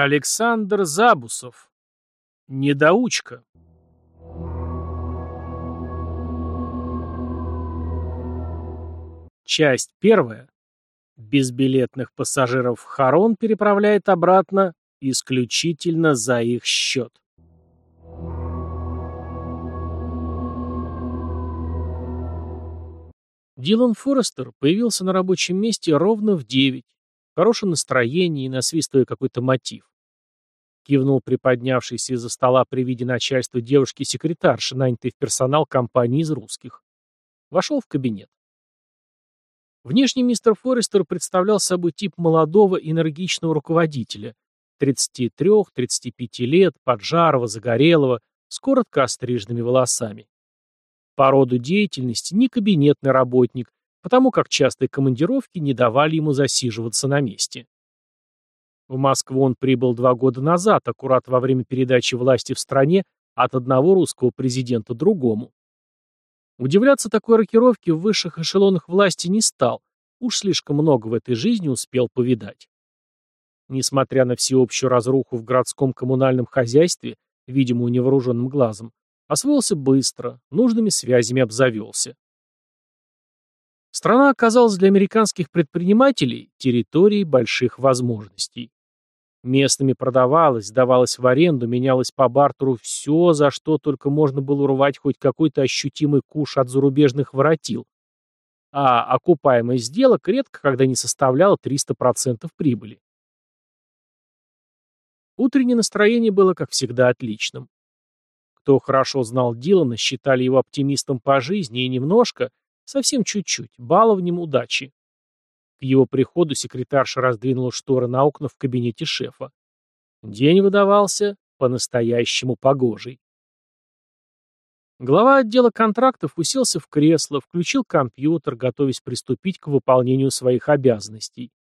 Александр Забусов. Недоучка. Часть первая. Безбилетных пассажиров Харон переправляет обратно исключительно за их счет. Дилан Форестер появился на рабочем месте ровно в девять, хорошем настроении и насвистывая какой-то мотив. Кивнул приподнявшийся из-за стола при виде начальства девушки-секретарши, нанятой в персонал компании из русских. Вошел в кабинет. Внешне мистер Форестер представлял собой тип молодого энергичного руководителя, 33-35 лет, поджарого, загорелого, с коротко остриженными волосами. По роду деятельности не кабинетный работник, потому как частые командировки не давали ему засиживаться на месте. В Москву он прибыл два года назад, аккурат во время передачи власти в стране от одного русского президента другому. Удивляться такой рокировке в высших эшелонах власти не стал, уж слишком много в этой жизни успел повидать. Несмотря на всеобщую разруху в городском коммунальном хозяйстве, видимую невооруженным глазом, Освоился быстро, нужными связями обзавелся. Страна оказалась для американских предпринимателей территорией больших возможностей. Местными продавалось, сдавалось в аренду, менялось по бартеру все, за что только можно было урвать хоть какой-то ощутимый куш от зарубежных воротил. А окупаемость сделок редко когда не составляла 300% прибыли. Утреннее настроение было, как всегда, отличным. Кто хорошо знал Дилана, считали его оптимистом по жизни и немножко, совсем чуть-чуть, баловнем удачи. К его приходу секретарша раздвинула шторы на окна в кабинете шефа. День выдавался по-настоящему погожий. Глава отдела контрактов уселся в кресло, включил компьютер, готовясь приступить к выполнению своих обязанностей.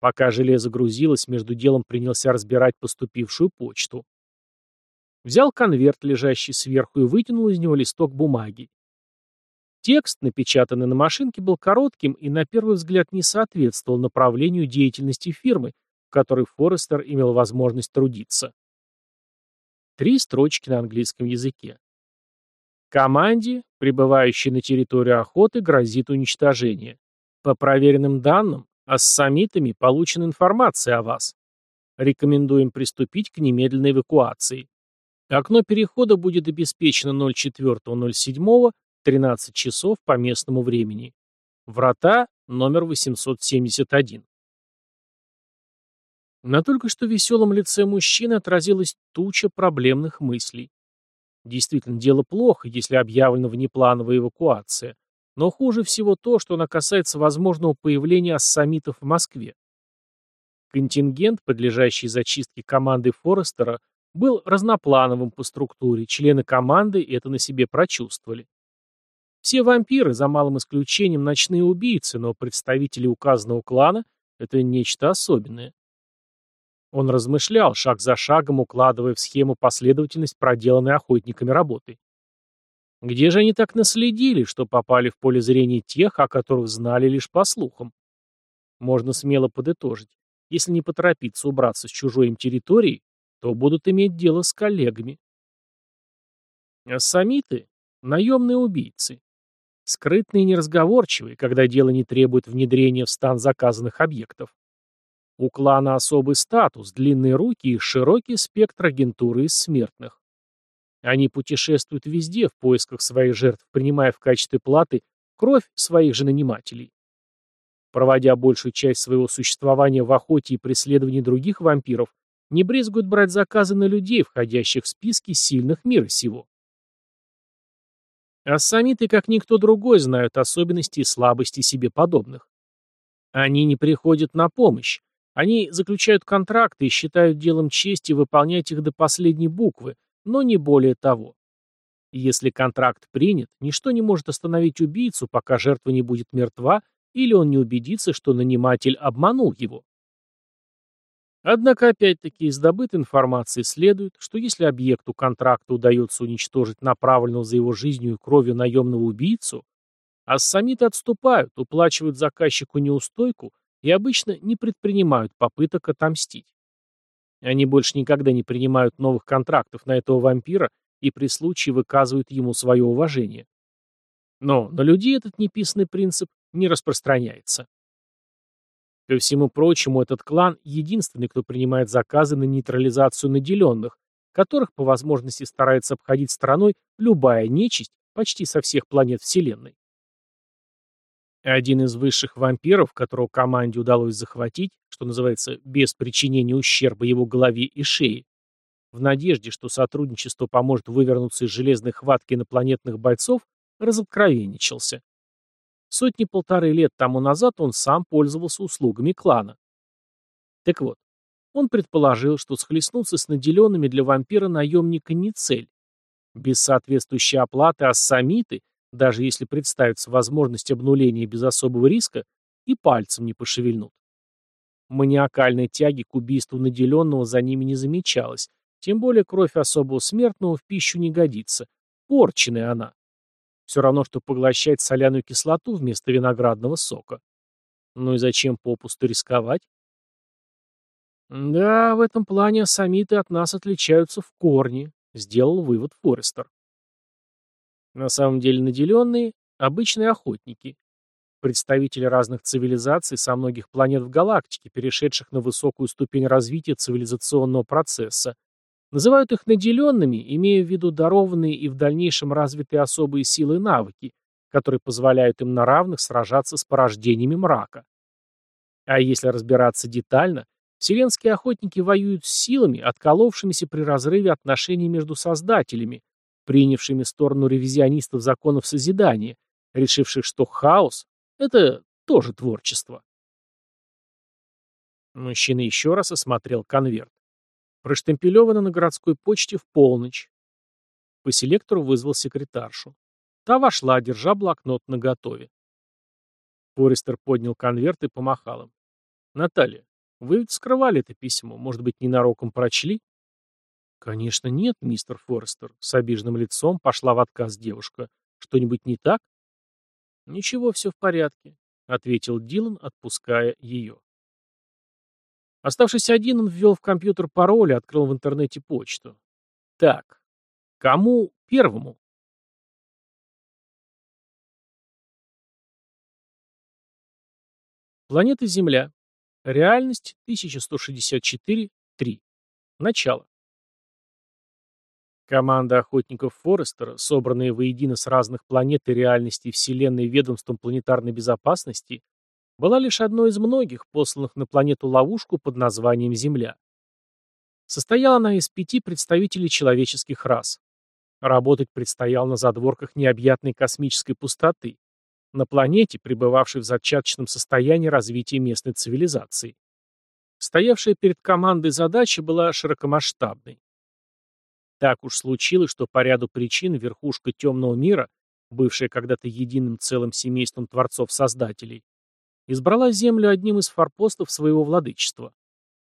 Пока железо грузилось, между делом принялся разбирать поступившую почту. Взял конверт, лежащий сверху, и вытянул из него листок бумаги. Текст, напечатанный на машинке, был коротким и на первый взгляд не соответствовал направлению деятельности фирмы, в которой Форестер имел возможность трудиться. Три строчки на английском языке. Команде, прибывающей на территорию охоты, грозит уничтожение. По проверенным данным, ассамитами получена информация о вас. Рекомендуем приступить к немедленной эвакуации. Окно перехода будет обеспечено 04.07, 13 часов по местному времени. Врата номер 871. На только что веселом лице мужчины отразилась туча проблемных мыслей. Действительно, дело плохо, если объявлена внеплановая эвакуация. Но хуже всего то, что она касается возможного появления ассамитов в Москве. Контингент, подлежащий зачистке команды Форестера, был разноплановым по структуре, члены команды это на себе прочувствовали. Все вампиры, за малым исключением, ночные убийцы, но представители указанного клана — это нечто особенное. Он размышлял, шаг за шагом укладывая в схему последовательность проделанной охотниками работы. Где же они так наследили, что попали в поле зрения тех, о которых знали лишь по слухам? Можно смело подытожить. Если не поторопиться убраться с чужой им территории, то будут иметь дело с коллегами. Ассамиты – наемные убийцы. Скрытные и неразговорчивые, когда дело не требует внедрения в стан заказанных объектов. У клана особый статус, длинные руки и широкий спектр агентуры из смертных. Они путешествуют везде в поисках своих жертв, принимая в качестве платы кровь своих же нанимателей. Проводя большую часть своего существования в охоте и преследовании других вампиров, не брезгуют брать заказы на людей, входящих в списки сильных мира сего. Ассамиты, как никто другой, знают особенности и слабости себе подобных. Они не приходят на помощь. Они заключают контракты и считают делом чести выполнять их до последней буквы, но не более того. Если контракт принят, ничто не может остановить убийцу, пока жертва не будет мертва или он не убедится, что наниматель обманул его. Однако, опять-таки, из добытой информации следует, что если объекту контракта удается уничтожить направленного за его жизнью и кровью наемного убийцу, ассамиты отступают, уплачивают заказчику неустойку и обычно не предпринимают попыток отомстить. Они больше никогда не принимают новых контрактов на этого вампира и при случае выказывают ему свое уважение. Но на людей этот неписанный принцип не распространяется. Ко всему прочему, этот клан – единственный, кто принимает заказы на нейтрализацию наделенных, которых по возможности старается обходить стороной любая нечисть почти со всех планет Вселенной. Один из высших вампиров, которого команде удалось захватить, что называется, без причинения ущерба его голове и шее, в надежде, что сотрудничество поможет вывернуться из железной хватки инопланетных бойцов, разоткровенничался. Сотни-полторы лет тому назад он сам пользовался услугами клана. Так вот, он предположил, что схлестнуться с наделенными для вампира-наемника не цель. Без соответствующей оплаты ассамиты, даже если представится возможность обнуления без особого риска, и пальцем не пошевельнут. Маниакальной тяги к убийству наделенного за ними не замечалось, тем более кровь особого смертного в пищу не годится. Порченная она. Все равно, что поглощать соляную кислоту вместо виноградного сока. Ну и зачем попусту рисковать? Да, в этом плане самиты от нас отличаются в корне, сделал вывод Форестер. На самом деле наделенные – обычные охотники. Представители разных цивилизаций со многих планет в галактике, перешедших на высокую ступень развития цивилизационного процесса, Называют их наделенными, имея в виду дарованные и в дальнейшем развитые особые силы и навыки, которые позволяют им на равных сражаться с порождениями мрака. А если разбираться детально, вселенские охотники воюют с силами, отколовшимися при разрыве отношений между создателями, принявшими сторону ревизионистов законов созидания, решивших, что хаос — это тоже творчество. Мужчина еще раз осмотрел конверт. Проштемпелевано на городской почте в полночь. По селектору вызвал секретаршу. Та вошла, держа блокнот наготове. Форестер поднял конверт и помахал им. «Наталья, вы ведь скрывали это письмо. Может быть, ненароком прочли?» «Конечно нет, мистер Форестер», — с обиженным лицом пошла в отказ девушка. «Что-нибудь не так?» «Ничего, все в порядке», — ответил Дилан, отпуская ее. Оставшись один, он ввел в компьютер пароль и открыл в интернете почту. Так, кому первому? Планета Земля. Реальность 1164-3. Начало. Команда охотников Форестера, собранная воедино с разных планет и реальностей Вселенной ведомством планетарной безопасности, была лишь одной из многих, посланных на планету-ловушку под названием Земля. Состояла она из пяти представителей человеческих рас. Работать предстояло на задворках необъятной космической пустоты, на планете, пребывавшей в зачаточном состоянии развития местной цивилизации. Стоявшая перед командой задача была широкомасштабной. Так уж случилось, что по ряду причин верхушка темного мира, бывшая когда-то единым целым семейством творцов-создателей, избрала Землю одним из форпостов своего владычества.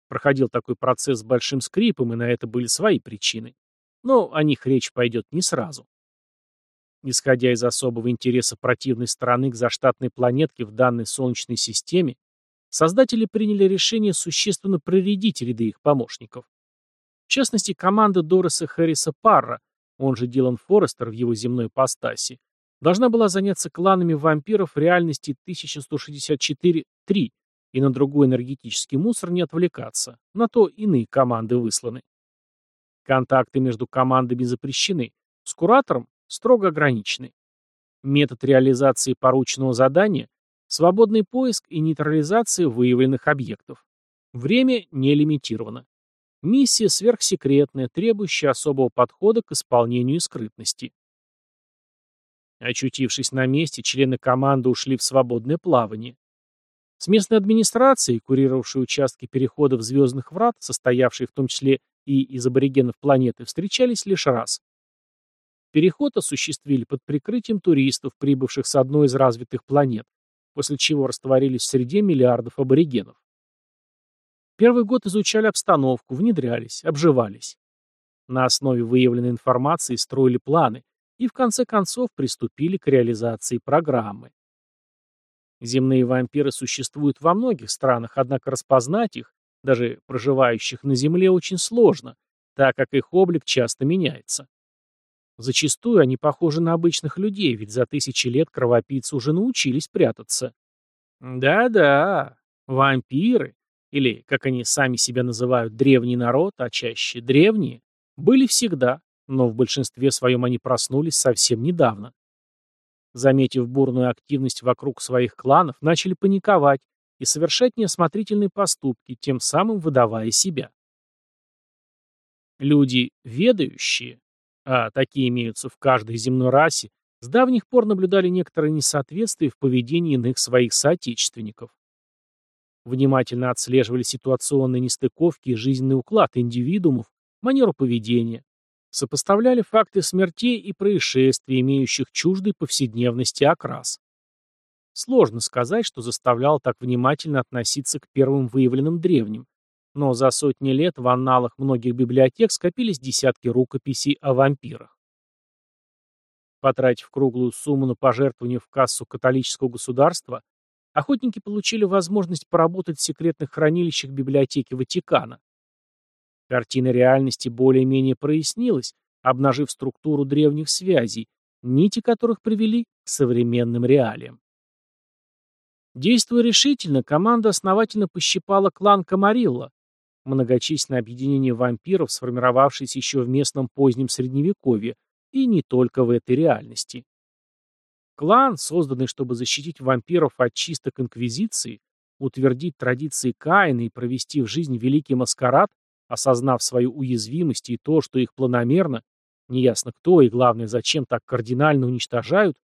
Проходил такой процесс с большим скрипом, и на это были свои причины. Но о них речь пойдет не сразу. Исходя из особого интереса противной стороны к заштатной планетке в данной Солнечной системе, создатели приняли решение существенно проредить ряды их помощников. В частности, команда Дореса Хэрриса Парра, он же Дилан Форестер в его земной постаси, должна была заняться кланами вампиров реальности 1164-3 и на другой энергетический мусор не отвлекаться, на то иные команды высланы. Контакты между командами запрещены, с куратором строго ограничены. Метод реализации порученного задания – свободный поиск и нейтрализация выявленных объектов. Время не лимитировано. Миссия сверхсекретная, требующая особого подхода к исполнению и скрытности. Очутившись на месте, члены команды ушли в свободное плавание. С местной администрацией, курировавшей участки переходов звездных врат, состоявшей в том числе и из аборигенов планеты, встречались лишь раз. Переход осуществили под прикрытием туристов, прибывших с одной из развитых планет, после чего растворились в среде миллиардов аборигенов. Первый год изучали обстановку, внедрялись, обживались. На основе выявленной информации строили планы, и в конце концов приступили к реализации программы. Земные вампиры существуют во многих странах, однако распознать их, даже проживающих на Земле, очень сложно, так как их облик часто меняется. Зачастую они похожи на обычных людей, ведь за тысячи лет кровопийцы уже научились прятаться. Да-да, вампиры, или, как они сами себя называют, древний народ, а чаще древние, были всегда, но в большинстве своем они проснулись совсем недавно. Заметив бурную активность вокруг своих кланов, начали паниковать и совершать неосмотрительные поступки, тем самым выдавая себя. Люди ведающие, а такие имеются в каждой земной расе, с давних пор наблюдали некоторые несоответствия в поведении иных своих соотечественников. Внимательно отслеживали ситуационные нестыковки и жизненный уклад индивидуумов, манеру поведения, сопоставляли факты смертей и происшествий, имеющих чуждой повседневности окрас. Сложно сказать, что заставлял так внимательно относиться к первым выявленным древним, но за сотни лет в анналах многих библиотек скопились десятки рукописей о вампирах. Потратив круглую сумму на пожертвование в кассу католического государства, охотники получили возможность поработать в секретных хранилищах библиотеки Ватикана. Картина реальности более-менее прояснилась, обнажив структуру древних связей, нити которых привели к современным реалиям. Действуя решительно, команда основательно пощипала клан Камарилла, многочисленное объединение вампиров, сформировавшееся еще в местном позднем Средневековье, и не только в этой реальности. Клан, созданный, чтобы защитить вампиров от чисток Инквизиции, утвердить традиции Каина и провести в жизнь великий маскарад, осознав свою уязвимость и то, что их планомерно, неясно кто и, главное, зачем так кардинально уничтожают,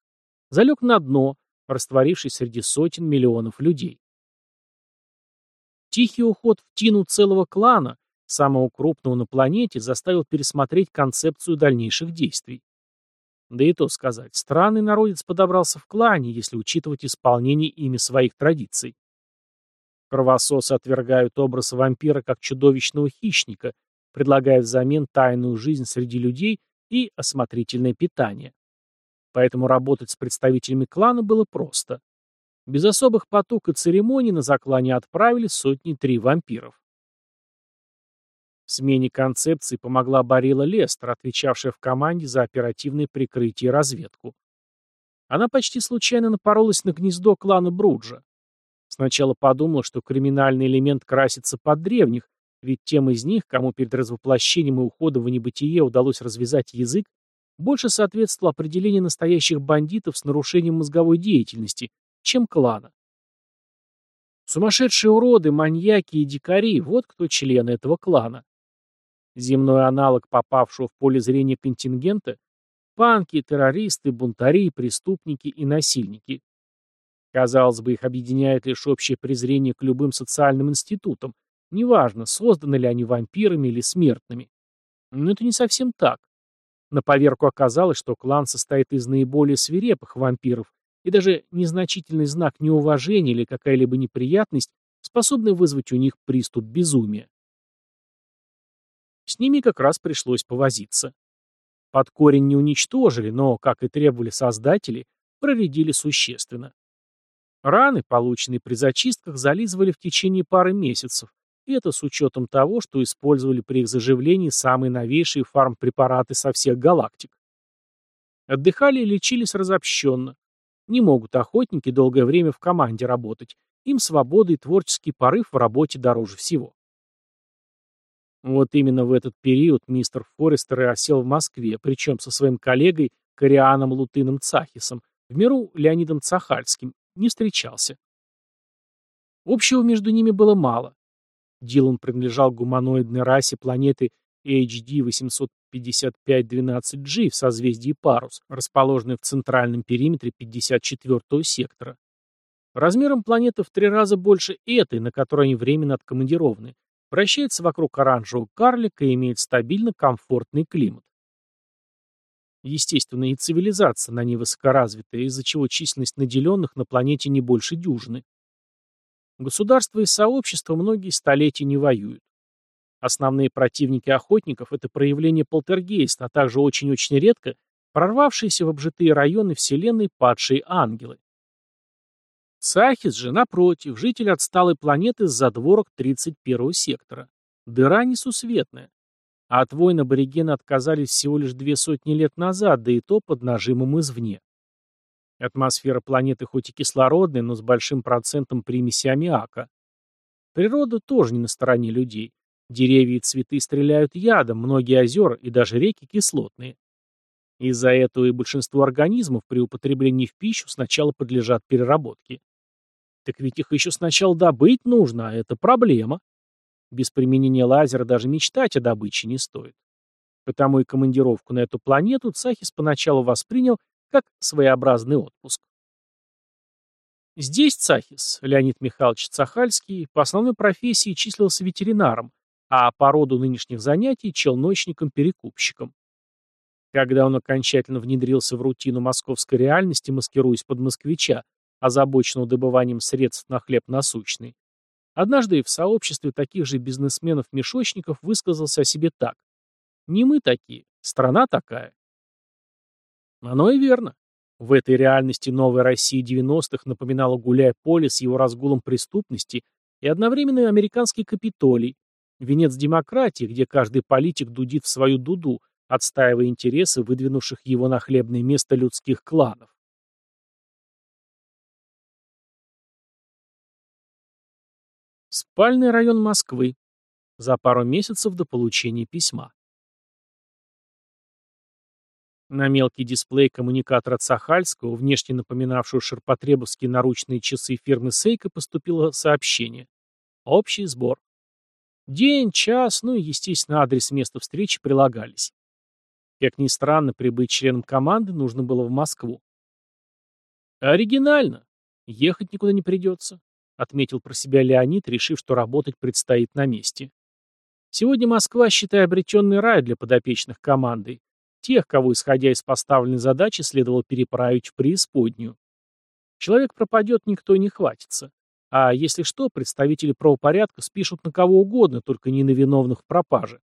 залег на дно, растворившись среди сотен миллионов людей. Тихий уход в тину целого клана, самого крупного на планете, заставил пересмотреть концепцию дальнейших действий. Да и то сказать, странный народец подобрался в клане, если учитывать исполнение ими своих традиций. Кровососы отвергают образ вампира как чудовищного хищника, предлагая взамен тайную жизнь среди людей и осмотрительное питание. Поэтому работать с представителями клана было просто. Без особых потуг и церемоний на заклане отправили сотни три вампиров. В смене концепции помогла Барила Лестер, отвечавшая в команде за оперативное прикрытие и разведку. Она почти случайно напоролась на гнездо клана Бруджа. Сначала подумала, что криминальный элемент красится под древних, ведь тем из них, кому перед развоплощением и уходом в небытие удалось развязать язык, больше соответствовало определение настоящих бандитов с нарушением мозговой деятельности, чем клана. Сумасшедшие уроды, маньяки и дикари – вот кто члены этого клана. Земной аналог попавшего в поле зрения контингента – панки, террористы, бунтари, преступники и насильники. Казалось бы, их объединяет лишь общее презрение к любым социальным институтам, неважно, созданы ли они вампирами или смертными. Но это не совсем так. На поверку оказалось, что клан состоит из наиболее свирепых вампиров, и даже незначительный знак неуважения или какая-либо неприятность способны вызвать у них приступ безумия. С ними как раз пришлось повозиться. Под корень не уничтожили, но, как и требовали создатели, проредили существенно. Раны, полученные при зачистках, зализывали в течение пары месяцев, и это с учетом того, что использовали при их заживлении самые новейшие фармпрепараты со всех галактик. Отдыхали и лечились разобщенно, не могут охотники долгое время в команде работать. Им свобода и творческий порыв в работе дороже всего. Вот именно в этот период мистер Форестер и осел в Москве, причем со своим коллегой Корианом Лутыном Цахисом, в миру Леонидом Цахальским, не встречался. Общего между ними было мало. Дилан принадлежал гуманоидной расе планеты HD 855-12G в созвездии Парус, расположенной в центральном периметре 54-го сектора. Размером планета в три раза больше этой, на которой они временно откомандированы, вращается вокруг оранжевого карлика и имеет стабильно комфортный климат. Естественно, и цивилизация на ней высокоразвитая, из-за чего численность наделенных на планете не больше дюжины. Государства и сообщества многие столетия не воюют. Основные противники охотников – это проявление полтергейста, а также очень-очень редко прорвавшиеся в обжитые районы Вселенной падшие ангелы. Цахис же, напротив, житель отсталой планеты с задворок 31-го сектора. Дыра несусветная. А от войн аборигены отказались всего лишь две сотни лет назад, да и то под нажимом извне. Атмосфера планеты хоть и кислородная, но с большим процентом примеси аммиака. Природа тоже не на стороне людей. Деревья и цветы стреляют ядом, многие озера и даже реки кислотные. Из-за этого и большинство организмов при употреблении в пищу сначала подлежат переработке. Так ведь их еще сначала добыть нужно, а это проблема. Без применения лазера даже мечтать о добыче не стоит. Потому и командировку на эту планету Цахис поначалу воспринял как своеобразный отпуск. Здесь Цахис, Леонид Михайлович Цахальский, по основной профессии числился ветеринаром, а по роду нынешних занятий – челночником-перекупщиком. Когда он окончательно внедрился в рутину московской реальности, маскируясь под москвича, озабоченного добыванием средств на хлеб насущный, однажды в сообществе таких же бизнесменов-мешочников высказался о себе так. «Не мы такие, страна такая». Оно и верно. В этой реальности новая Россия 90-х напоминала гуляй-поле с его разгулом преступности и одновременно американский Капитолий, венец демократии, где каждый политик дудит в свою дуду, отстаивая интересы выдвинувших его на хлебное место людских кланов. Спальный район Москвы. За пару месяцев до получения письма. На мелкий дисплей коммуникатора Цахальского, внешне напоминавшего ширпотребовские наручные часы фирмы Сейка, поступило сообщение. Общий сбор. День, час, ну и, естественно, адрес места встречи прилагались. Как ни странно, прибыть членом команды нужно было в Москву. Оригинально. Ехать никуда не придется, отметил про себя Леонид, решив, что работать предстоит на месте. Сегодня Москва, считай, обретенный рай для подопечных команды, Тех, кого, исходя из поставленной задачи, следовало переправить в преисподнюю. Человек пропадет, никто не хватится. А если что, представители правопорядка спишут на кого угодно, только не на виновных в пропаже.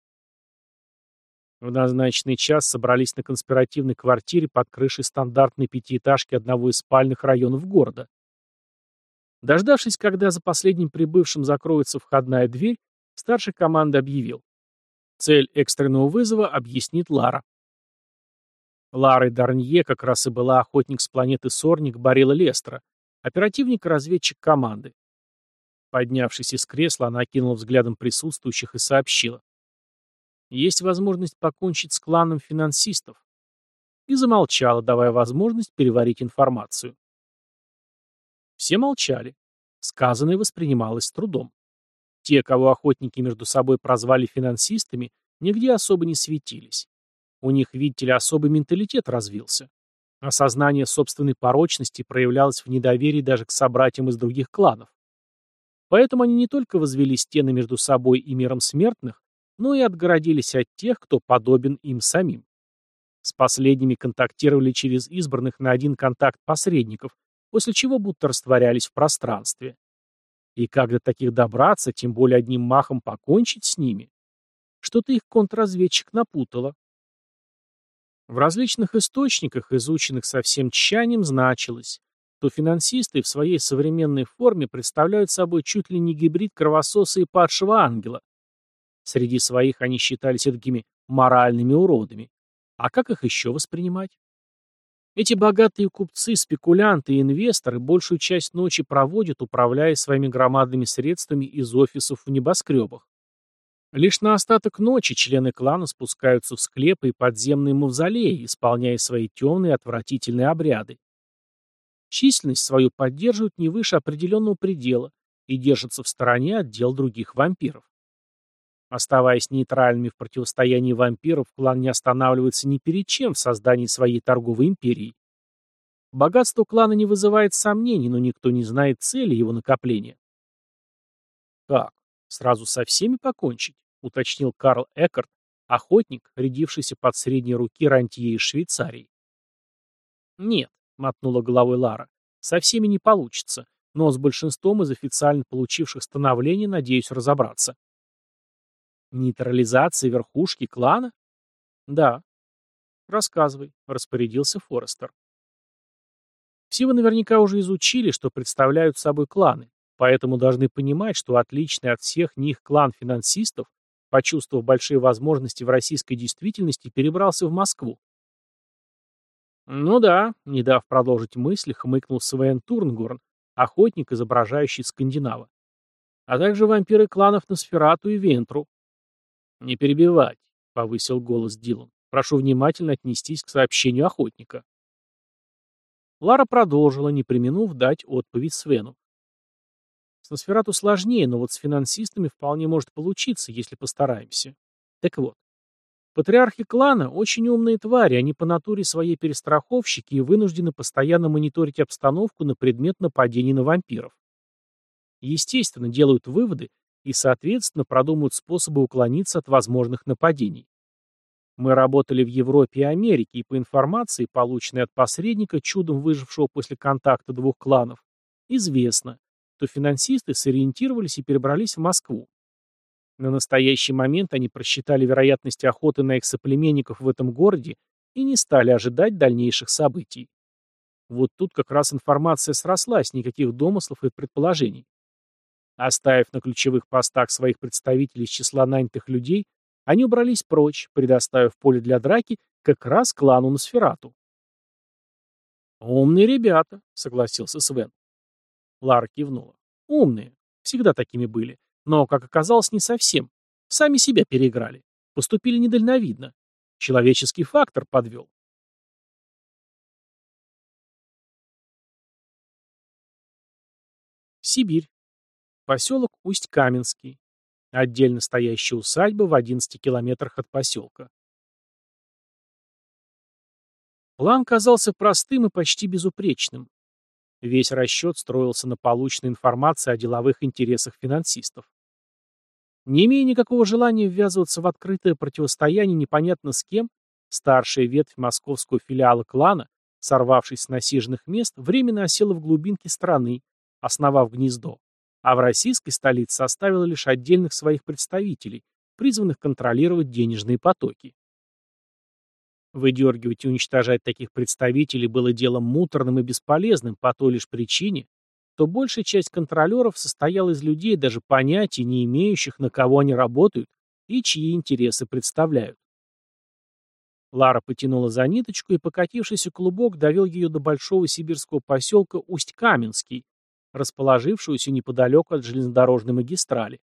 В назначенный час собрались на конспиративной квартире под крышей стандартной пятиэтажки одного из спальных районов города. Дождавшись, когда за последним прибывшим закроется входная дверь, старший команды объявил. Цель экстренного вызова объяснит Лара. Ларой Дарнье как раз и была охотник с планеты Сорник Барила Лестера, оперативник разведчик команды. Поднявшись из кресла, она окинула взглядом присутствующих и сообщила. Есть возможность покончить с кланом финансистов. И замолчала, давая возможность переварить информацию. Все молчали. Сказанное воспринималось с трудом. Те, кого охотники между собой прозвали финансистами, нигде особо не светились. У них, видите ли, особый менталитет развился. Осознание собственной порочности проявлялось в недоверии даже к собратьям из других кланов. Поэтому они не только возвели стены между собой и миром смертных, но и отгородились от тех, кто подобен им самим. С последними контактировали через избранных на один контакт посредников, после чего будто растворялись в пространстве. И как до таких добраться, тем более одним махом покончить с ними? Что-то их контрразведчик напутало. В различных источниках, изученных со всем тщанием, значилось, что финансисты в своей современной форме представляют собой чуть ли не гибрид кровососа и падшего ангела. Среди своих они считались такими моральными уродами. А как их еще воспринимать? Эти богатые купцы, спекулянты и инвесторы большую часть ночи проводят, управляя своими громадными средствами из офисов в небоскребах. Лишь на остаток ночи члены клана спускаются в склепы и подземные мавзолеи, исполняя свои темные отвратительные обряды. Численность свою поддерживают не выше определенного предела и держатся в стороне от дел других вампиров. Оставаясь нейтральными в противостоянии вампиров, клан не останавливается ни перед чем в создании своей торговой империи. Богатство клана не вызывает сомнений, но никто не знает цели его накопления. Как? Сразу со всеми покончить, уточнил Карл Эккарт, охотник, рядившийся под средней руки рантье из Швейцарии. Нет, мотнула головой Лара, со всеми не получится, но с большинством из официально получивших становление надеюсь разобраться. Нейтрализация верхушки клана? Да. Рассказывай, распорядился Форестер. Все вы наверняка уже изучили, что представляют собой кланы, поэтому должны понимать, что отличный от всех них клан финансистов, почувствовав большие возможности в российской действительности, перебрался в Москву. Ну да, не дав продолжить мысли, хмыкнул Свен Турнгорн, охотник, изображающий скандинава. А также вампиры кланов Носферату и Вентру. Не перебивать, повысил голос Дилан. Прошу внимательно отнестись к сообщению охотника. Лара продолжила, не применув дать отповедь Свену. С Носферату сложнее, но вот с финансистами вполне может получиться, если постараемся. Так вот, патриархи клана очень умные твари, они по натуре своей перестраховщики и вынуждены постоянно мониторить обстановку на предмет нападений на вампиров. Естественно, делают выводы и, соответственно, продумают способы уклониться от возможных нападений. Мы работали в Европе и Америке, и по информации, полученной от посредника, чудом выжившего после контакта двух кланов, известно, что финансисты сориентировались и перебрались в Москву. На настоящий момент они просчитали вероятность охоты на их соплеменников в этом городе и не стали ожидать дальнейших событий. Вот тут как раз информация срослась, никаких домыслов и предположений. Оставив на ключевых постах своих представителей из числа нанятых людей, они убрались прочь, предоставив поле для драки как раз клану Носферату. «Умные ребята», — согласился Свен. Лара кивнула. «Умные. Всегда такими были. Но, как оказалось, не совсем. Сами себя переиграли. Поступили недальновидно. Человеческий фактор подвел. Сибирь. Поселок Усть-Каменский. Отдельно стоящая усадьба в 11 километрах от поселка. План казался простым и почти безупречным. Весь расчет строился на полученной информации о деловых интересах финансистов. Не имея никакого желания ввязываться в открытое противостояние непонятно с кем, старшая ветвь московского филиала клана, сорвавшись с насиженных мест, временно осела в глубинке страны, основав гнездо а в российской столице оставила лишь отдельных своих представителей, призванных контролировать денежные потоки. Выдергивать и уничтожать таких представителей было делом муторным и бесполезным по той лишь причине, что большая часть контролеров состояла из людей, даже понятия не имеющих, на кого они работают и чьи интересы представляют. Лара потянула за ниточку, и покатившийся клубок довел ее до большого сибирского поселка Усть-Каменский, расположившуюся неподалеку от железнодорожной магистрали.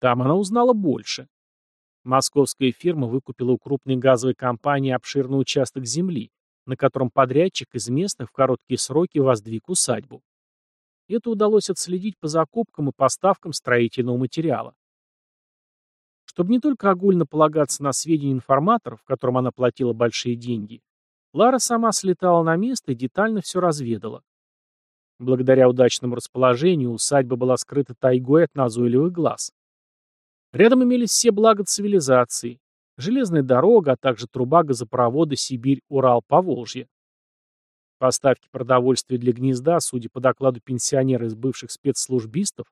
Там она узнала больше. Московская фирма выкупила у крупной газовой компании обширный участок земли, на котором подрядчик из местных в короткие сроки воздвиг усадьбу. Это удалось отследить по закупкам и поставкам строительного материала. Чтобы не только огульно полагаться на сведения информаторов, которым она платила большие деньги, Лара сама слетала на место и детально все разведала. Благодаря удачному расположению усадьба была скрыта тайгой от назойливых глаз. Рядом имелись все блага цивилизации, железная дорога, а также труба газопровода Сибирь-Урал-Поволжье. Поставки продовольствия для гнезда, судя по докладу пенсионера из бывших спецслужбистов,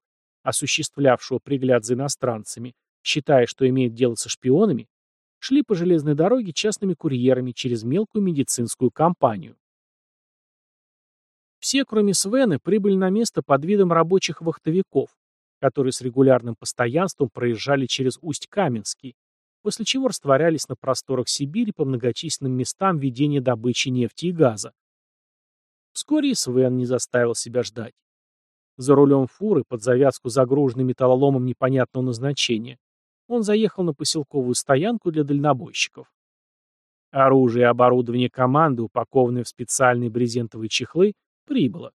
осуществлявшего пригляд за иностранцами, считая, что имеет дело со шпионами, шли по железной дороге частными курьерами через мелкую медицинскую компанию. Все, кроме Свены, прибыли на место под видом рабочих вахтовиков, которые с регулярным постоянством проезжали через Усть-Каменский, после чего растворялись на просторах Сибири по многочисленным местам ведения добычи нефти и газа. Вскоре и Свен не заставил себя ждать. За рулем фуры, под завязку загруженной металлоломом непонятного назначения, он заехал на поселковую стоянку для дальнобойщиков. Оружие и оборудование команды, упакованные в специальные брезентовые чехлы, прибыло.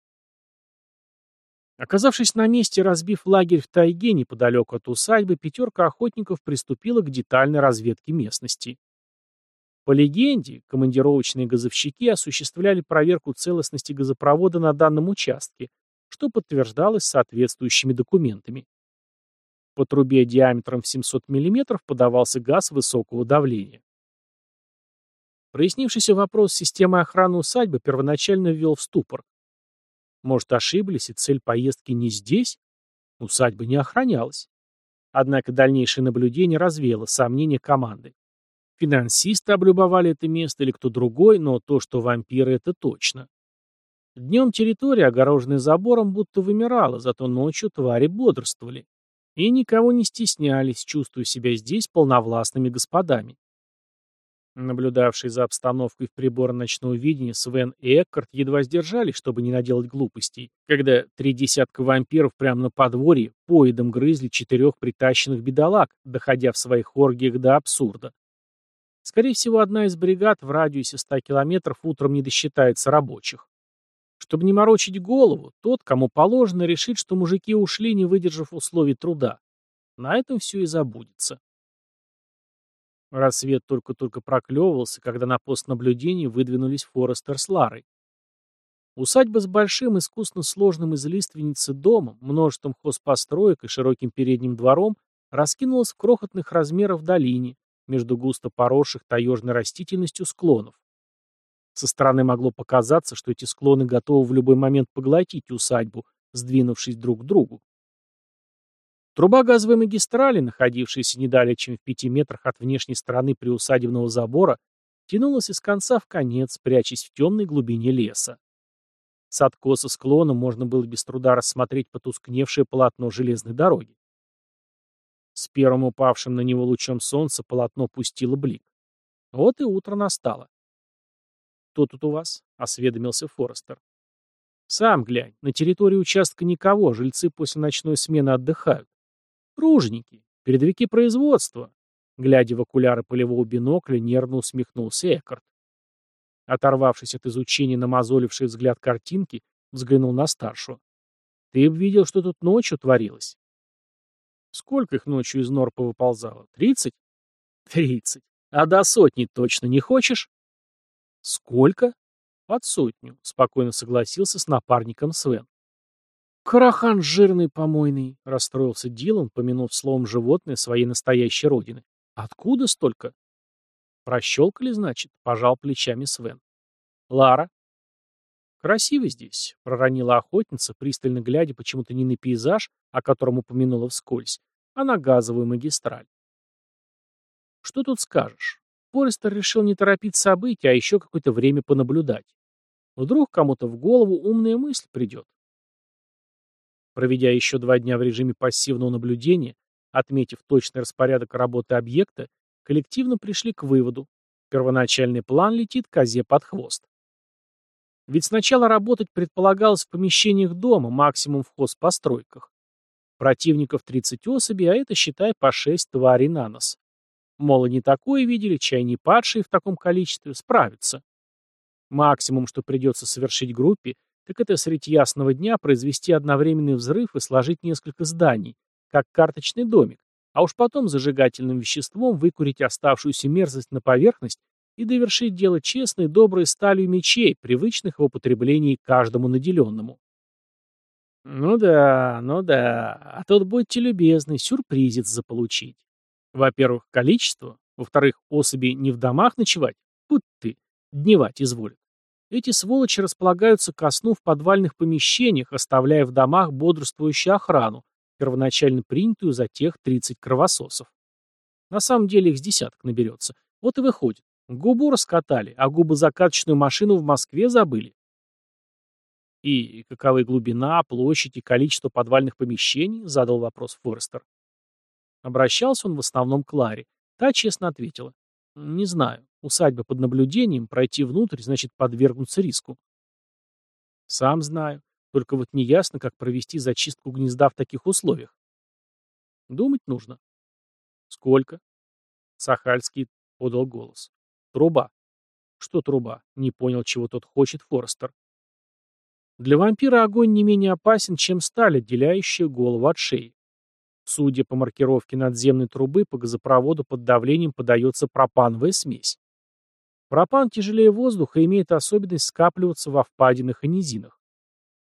Оказавшись на месте, разбив лагерь в тайге неподалеку от усадьбы, пятерка охотников приступила к детальной разведке местности. По легенде, командировочные газовщики осуществляли проверку целостности газопровода на данном участке, что подтверждалось соответствующими документами. По трубе диаметром в 700 мм подавался газ высокого давления. Прояснившийся вопрос системы охраны усадьбы первоначально ввел в ступор. Может, ошиблись, и цель поездки не здесь? Усадьба не охранялась. Однако дальнейшее наблюдение развеяло сомнения команды. Финансисты облюбовали это место или кто другой, но то, что вампиры, это точно. Днем территория, огороженная забором, будто вымирала, зато ночью твари бодрствовали. И никого не стеснялись, чувствуя себя здесь полновластными господами. Наблюдавшие за обстановкой в прибор ночного видения Свен и Эккарт едва сдержались, чтобы не наделать глупостей, когда три десятка вампиров прямо на подворье поедом грызли четырех притащенных бедолаг, доходя в своих оргиях до абсурда. Скорее всего, одна из бригад в радиусе 100 километров утром не досчитается рабочих. Чтобы не морочить голову, тот, кому положено, решит, что мужики ушли, не выдержав условий труда. На этом все и забудется. Рассвет только-только проклевывался, когда на пост наблюдения выдвинулись Форестер с Ларой. Усадьба с большим, искусно сложным из лиственницы домом, множеством хозпостроек и широким передним двором раскинулась в крохотных размерах долине, между густо поросших таежной растительностью склонов. Со стороны могло показаться, что эти склоны готовы в любой момент поглотить усадьбу, сдвинувшись друг к другу. Труба газовой магистрали, находившаяся не далее, чем в пяти метрах от внешней стороны приусадебного забора, тянулась из конца в конец, прячась в темной глубине леса. С откоса склона можно было без труда рассмотреть потускневшее полотно железной дороги. С первым упавшим на него лучом солнца полотно пустило блик. Вот и утро настало. «Кто тут у вас?» — осведомился Форестер. «Сам глянь. На территории участка никого, жильцы после ночной смены отдыхают. Труженики, передовики производства. Глядя в окуляры полевого бинокля, нервно усмехнулся Экарт. Оторвавшись от изучения намазоливший взгляд картинки, взглянул на старшего. «Ты б видел, что тут ночью творилось?» «Сколько их ночью из нор повыползало? Тридцать?» «Тридцать. А до сотни точно не хочешь?» «Сколько?» «Под сотню», — спокойно согласился с напарником Свен. «Карахан жирный помойный», — расстроился Дилан, помянув словом животное своей настоящей родины. «Откуда столько?» «Прощелкали, значит», — пожал плечами Свен. «Лара?» «Красиво здесь», — проронила охотница, пристально глядя почему-то не на пейзаж, о котором упомянула вскользь, а на газовую магистраль. «Что тут скажешь?» Форестер решил не торопить события, а еще какое-то время понаблюдать. Вдруг кому-то в голову умная мысль придет. Проведя еще два дня в режиме пассивного наблюдения, отметив точный распорядок работы объекта, коллективно пришли к выводу. Первоначальный план летит козе под хвост. Ведь сначала работать предполагалось в помещениях дома, максимум в хозпостройках. Противников 30 особей, а это, считай, по 6 тварей на нос. Мол, не такое видели, чай не падшие в таком количестве, справятся. Максимум, что придется совершить группе, так это средь ясного дня произвести одновременный взрыв и сложить несколько зданий, как карточный домик, а уж потом зажигательным веществом выкурить оставшуюся мерзость на поверхность и довершить дело честной, доброй сталью мечей, привычных в употреблении каждому наделенному. Ну да, ну да, а тут будьте любезны, сюрпризец заполучить. Во-первых, количество, во-вторых, особи не в домах ночевать, тут ты, дневать изволят. Эти сволочи располагаются ко сну в подвальных помещениях, оставляя в домах бодрствующую охрану, первоначально принятую за тех 30 кровососов. На самом деле их с десяток наберется. Вот и выходит. Губу раскатали, а губозакаточную машину в Москве забыли. И каковы глубина, площадь и количество подвальных помещений? Задал вопрос Форестер. Обращался он в основном к Ларе. Та честно ответила. Не знаю. Усадьба под наблюдением, пройти внутрь, значит подвергнуться риску. Сам знаю. Только вот неясно, как провести зачистку гнезда в таких условиях. Думать нужно. Сколько? Сахальский подал голос. Труба. Что труба? Не понял, чего тот хочет Форестер. Для вампира огонь не менее опасен, чем сталь, отделяющая голову от шеи. Судя по маркировке надземной трубы, по газопроводу под давлением подается пропановая смесь. Пропан тяжелее воздуха и имеет особенность скапливаться во впадинах и низинах.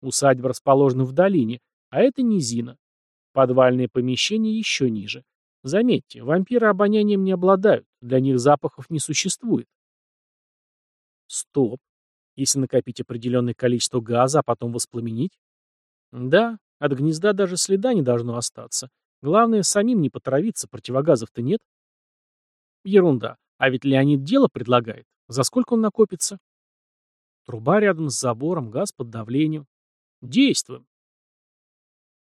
Усадьба расположена в долине, а это низина. Подвальные помещения еще ниже. Заметьте, вампиры обонянием не обладают, для них запахов не существует. Стоп. Если накопить определенное количество газа, а потом воспламенить? Да, от гнезда даже следа не должно остаться. Главное, самим не потравиться, противогазов-то нет. Ерунда. А ведь Леонид дело предлагает. За сколько он накопится? Труба рядом с забором, газ под давлением. Действуем.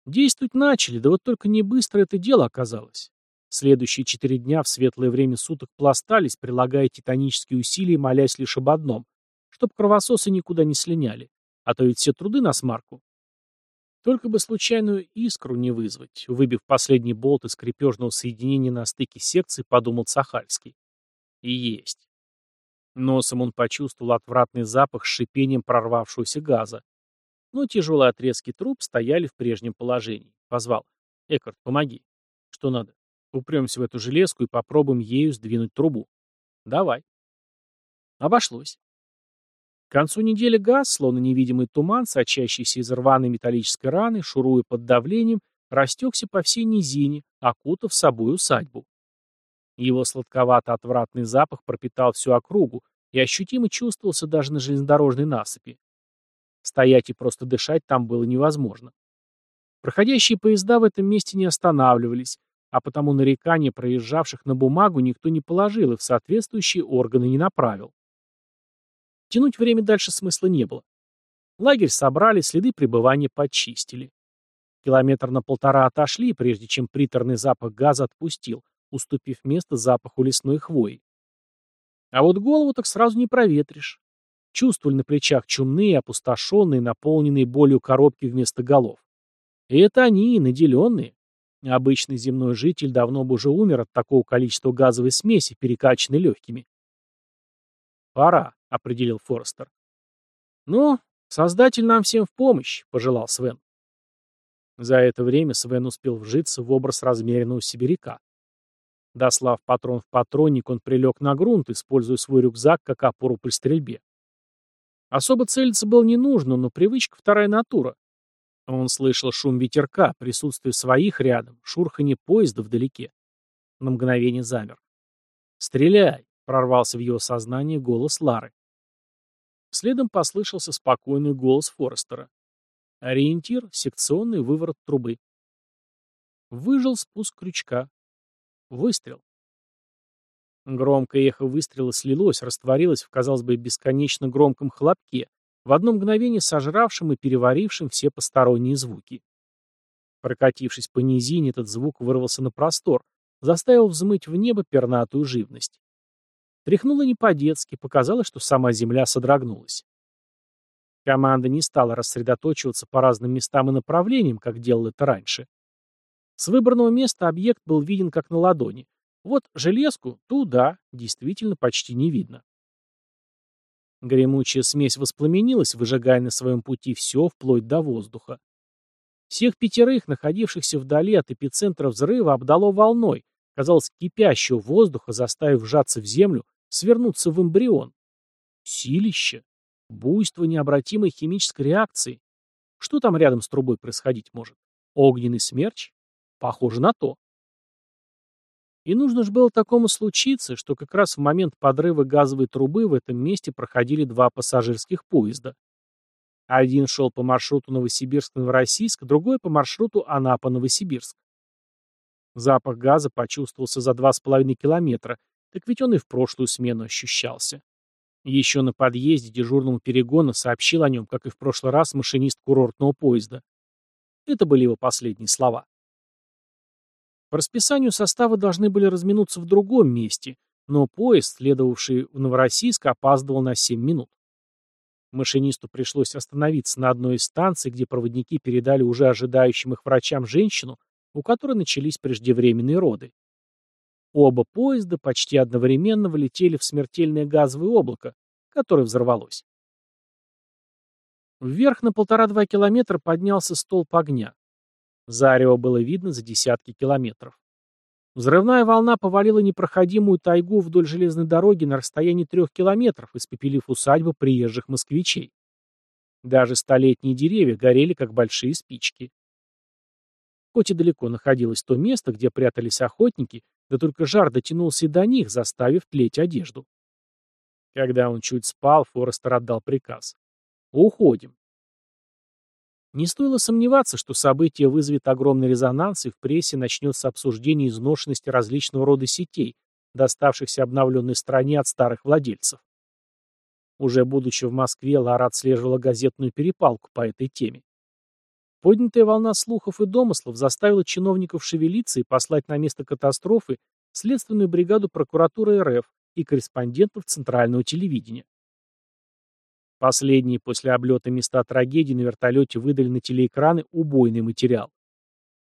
Действовать начали, да вот только не быстро это дело оказалось. Следующие четыре дня в светлое время суток пластались, прилагая титанические усилия, молясь лишь об одном, чтоб кровососы никуда не слиняли, а то ведь все труды на смарку. Только бы случайную искру не вызвать, выбив последний болт из крепежного соединения на стыке секции, подумал Сахальский. И есть. Носом он почувствовал отвратный запах с шипением прорвавшегося газа. Но тяжелые отрезки труб стояли в прежнем положении. Позвал. «Экард, помоги». «Что надо?» Упремся в эту железку и попробуем ею сдвинуть трубу. Давай. Обошлось. К концу недели газ, словно невидимый туман, сочащийся из рваной металлической раны, шуруя под давлением, растекся по всей низине, окутав собой усадьбу. Его сладковато-отвратный запах пропитал всю округу и ощутимо чувствовался даже на железнодорожной насыпи. Стоять и просто дышать там было невозможно. Проходящие поезда в этом месте не останавливались, а потому нарекания проезжавших на бумагу никто не положил и в соответствующие органы не направил. Тянуть время дальше смысла не было. Лагерь собрали, следы пребывания почистили. Километр на полтора отошли, прежде чем приторный запах газа отпустил, уступив место запаху лесной хвои. А вот голову так сразу не проветришь. Чувствовали на плечах чумные, опустошенные, наполненные болью коробки вместо голов. И это они, наделенные. Обычный земной житель давно бы уже умер от такого количества газовой смеси, перекачанной легкими. «Пора», — определил Форестер. «Ну, создатель нам всем в помощь», — пожелал Свен. За это время Свен успел вжиться в образ размеренного сибиряка. Дослав патрон в патронник, он прилег на грунт, используя свой рюкзак как опору при стрельбе. Особо целиться было не нужно, но привычка вторая натура. Он слышал шум ветерка, присутствие своих рядом, шурханье поезда вдалеке. На мгновение замер. «Стреляй!» — прорвался в его сознание голос Лары. Следом послышался спокойный голос Форестера. Ориентир — секционный выворот трубы. Выжил спуск крючка. Выстрел. Громкое эхо выстрела слилось, растворилось в, казалось бы, бесконечно громком хлопке, в одно мгновение сожравшим и переварившим все посторонние звуки. Прокатившись по низине, этот звук вырвался на простор, заставил взмыть в небо пернатую живность. Тряхнуло не по-детски, показалось, что сама земля содрогнулась. Команда не стала рассредоточиваться по разным местам и направлениям, как делал это раньше. С выбранного места объект был виден как на ладони. Вот железку, туда, действительно почти не видно. Гремучая смесь воспламенилась, выжигая на своем пути все, вплоть до воздуха. Всех пятерых, находившихся вдали от эпицентра взрыва, обдало волной, казалось, кипящего воздуха, заставив вжаться в землю, свернуться в эмбрион. Силище. Буйство необратимой химической реакции. Что там рядом с трубой происходить может? Огненный смерч? Похоже на то. И нужно же было такому случиться, что как раз в момент подрыва газовой трубы в этом месте проходили два пассажирских поезда. Один шел по маршруту Новосибирск-Новороссийск, другой по маршруту Анапа-Новосибирск. Запах газа почувствовался за два с половиной километра, так ведь он и в прошлую смену ощущался. Еще на подъезде дежурному перегона сообщил о нем, как и в прошлый раз, машинист курортного поезда. Это были его последние слова. По расписанию состава должны были разминуться в другом месте, но поезд, следовавший в Новороссийск, опаздывал на 7 минут. Машинисту пришлось остановиться на одной из станций, где проводники передали уже ожидающим их врачам женщину, у которой начались преждевременные роды. Оба поезда почти одновременно влетели в смертельное газовое облако, которое взорвалось. Вверх на полтора-два километра поднялся столб огня. Зарево было видно за десятки километров. Взрывная волна повалила непроходимую тайгу вдоль железной дороги на расстоянии трех километров, испепелив усадьбы приезжих москвичей. Даже столетние деревья горели, как большие спички. Хоть и далеко находилось то место, где прятались охотники, да только жар дотянулся и до них, заставив тлеть одежду. Когда он чуть спал, Форестер отдал приказ. «Уходим. Не стоило сомневаться, что событие вызовет огромный резонанс и в прессе начнется обсуждение изношенности различного рода сетей, доставшихся обновленной стране от старых владельцев. Уже будучи в Москве, Лара отслеживала газетную перепалку по этой теме. Поднятая волна слухов и домыслов заставила чиновников шевелиться и послать на место катастрофы следственную бригаду прокуратуры РФ и корреспондентов Центрального телевидения. Последние после облета места трагедии на вертолете выдали на телеэкраны убойный материал.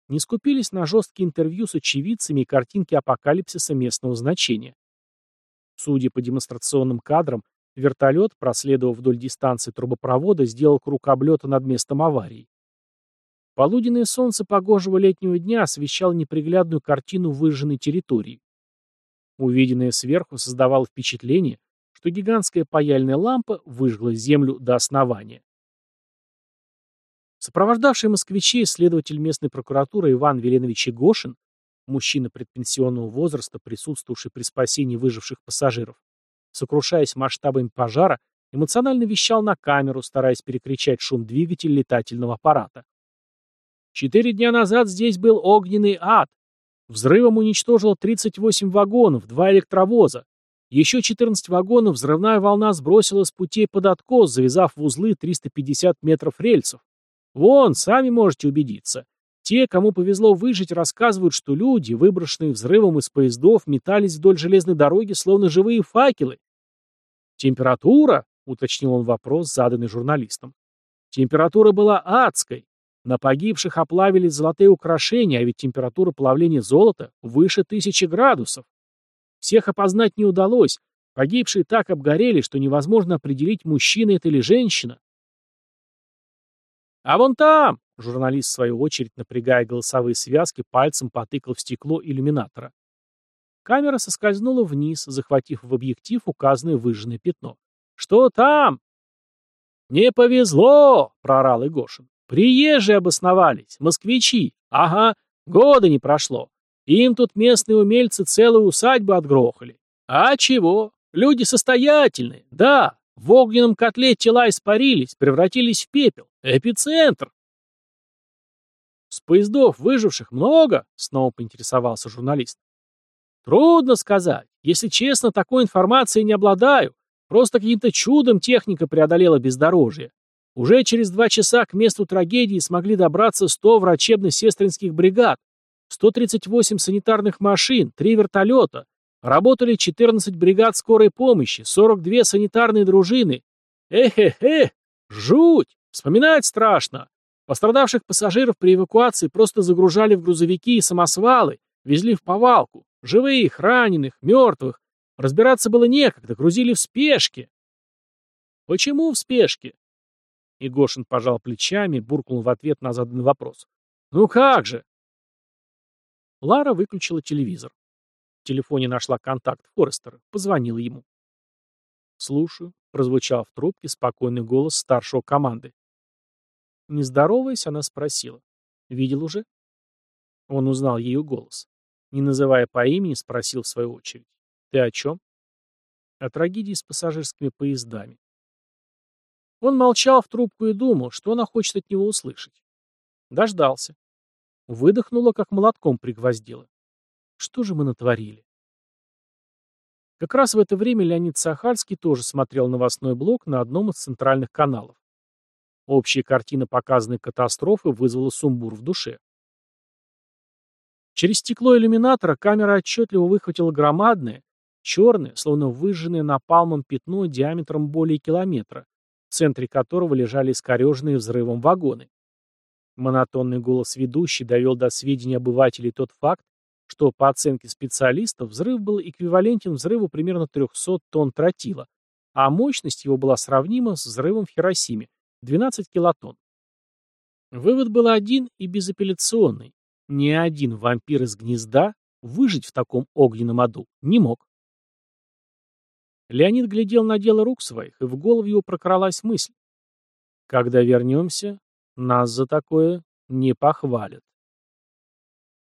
Не скупились на жесткие интервью с очевидцами и картинки апокалипсиса местного значения. Судя по демонстрационным кадрам, вертолет, проследовав вдоль дистанции трубопровода, сделал круг облета над местом аварии. Полуденное солнце погожего летнего дня освещало неприглядную картину выжженной территории. Увиденное сверху создавало впечатление, что гигантская паяльная лампа выжгла землю до основания. Сопровождавший москвичей следователь местной прокуратуры Иван Веленович Егошин, мужчина предпенсионного возраста, присутствовавший при спасении выживших пассажиров, сокрушаясь масштабами пожара, эмоционально вещал на камеру, стараясь перекричать шум двигателя летательного аппарата. Четыре дня назад здесь был огненный ад. Взрывом уничтожило 38 вагонов, два электровоза, еще 14 вагонов взрывная волна сбросила с путей под откос, завязав в узлы 350 метров рельсов. Вон, сами можете убедиться. Те, кому повезло выжить, рассказывают, что люди, выброшенные взрывом из поездов, метались вдоль железной дороги, словно живые факелы. «Температура?» — уточнил он вопрос, заданный журналистом. «Температура была адской. На погибших оплавились золотые украшения, а ведь температура плавления золота выше тысячи градусов. Всех опознать не удалось. Погибшие так обгорели, что невозможно определить, мужчина это или женщина. «А вон там!» — журналист, в свою очередь, напрягая голосовые связки, пальцем потыкал в стекло иллюминатора. Камера соскользнула вниз, захватив в объектив указанное выжженное пятно. «Что там?» «Не повезло!» — прорал Игошин. «Приезжие обосновались, москвичи. Ага, года не прошло. Им тут местные умельцы целую усадьбу отгрохали. А чего? Люди состоятельные. Да, в огненном котле тела испарились, превратились в пепел. Эпицентр. С поездов выживших много? Снова поинтересовался журналист. Трудно сказать. Если честно, такой информацией не обладаю. Просто каким-то чудом техника преодолела бездорожье. Уже через два часа к месту трагедии смогли добраться 100 врачебно-сестринских бригад. 138 санитарных машин, 3 вертолета. Работали 14 бригад скорой помощи, 42 санитарные дружины. Эх-эх-эх, жуть! Вспоминать страшно. Пострадавших пассажиров при эвакуации просто загружали в грузовики и самосвалы, везли в повалку. Живых, раненых, мертвых. Разбираться было некогда, грузили в спешке. Почему в спешке? Игошин пожал плечами, буркнул в ответ на заданный вопрос. Ну как же? Лара выключила телевизор. В телефоне нашла контакт Форестера, позвонила ему. «Слушаю», — прозвучал в трубке спокойный голос старшего команды. Не здороваясь, она спросила. «Видел уже?» Он узнал ее голос. Не называя по имени, спросил в свою очередь. «Ты о чем?» «О трагедии с пассажирскими поездами». Он молчал в трубку и думал, что она хочет от него услышать. Дождался. Выдохнула, как молотком пригвоздила. Что же мы натворили? Как раз в это время Леонид Сахальский тоже смотрел новостной блок на одном из центральных каналов. Общая картина показанной катастрофы вызвала сумбур в душе. Через стекло иллюминатора камера отчетливо выхватила громадное, черное, словно выжженное напалмом пятно диаметром более километра, в центре которого лежали искореженные взрывом вагоны. Монотонный голос ведущей довел до сведения обывателей тот факт, что, по оценке специалистов, взрыв был эквивалентен взрыву примерно 300 тонн тротила, а мощность его была сравнима с взрывом в Хиросиме – 12 килотонн. Вывод был один и безапелляционный. Ни один вампир из гнезда выжить в таком огненном аду не мог. Леонид глядел на дело рук своих, и в голову его прокралась мысль. Когда вернемся, нас за такое не похвалят.